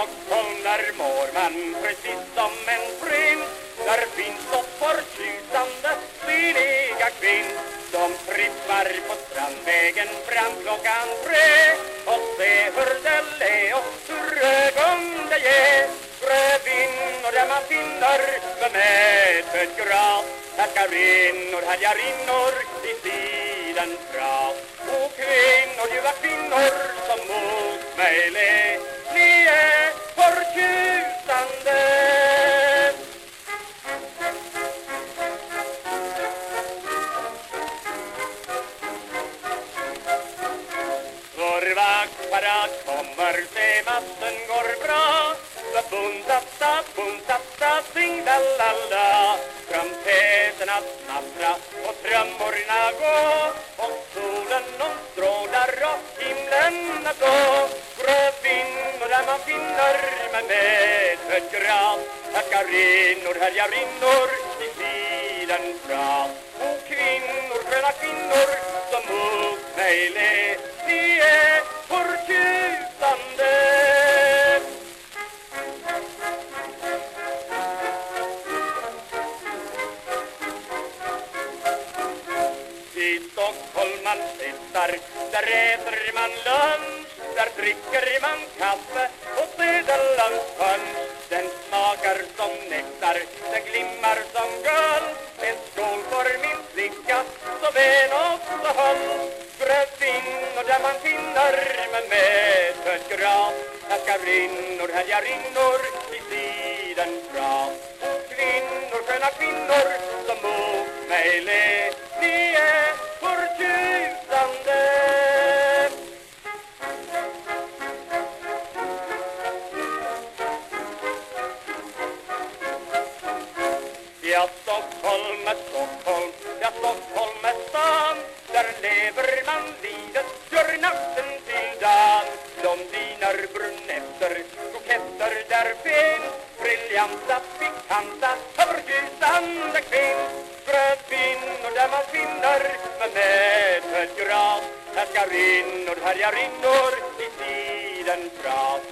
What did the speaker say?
Stockholm där mår man precis som en prins Där finns så förtjusande stiliga kvinn. Som trippar på Strandvägen fram klockan tre Och se hur det le och hur ögon det ger. Rödvinnor där man finner bemedfött gras Tackarinnor, härjarinnor i sidan prat Och kvinnor, ljuva kvinnor som mot mig le vaktparad kommer, se massen går bra Bum-da-da, bum-da-da, sing-da-la-la Trumpeterna snattra och trummorna gå. Och solen hon strålar och himlen är blå Rödvinnor där man finner med medfött gras Härskarinnor, härjarinnor i sidan fram. O kvinnor, Stockholm man tittar, där äter man lunch Där dricker man kaffe och sedan punch Den smakar som nektar, den glimmar som guld. En skål för min flicka, så vän och så höll där man finner med medfött gras Härskarinnor, härjarinnor i sidan prat. Ja, Stockholm är Stockholm, ja, Stockholm är stan Där lever man livet, gör natten till dagen Blondiner, brunetter, koketter där finns. Briljanta, pikanta, förtjusande kvinn Brödkvinnor där man finner med nätet gras Härskarinnor, härjarinnor i tiden prat.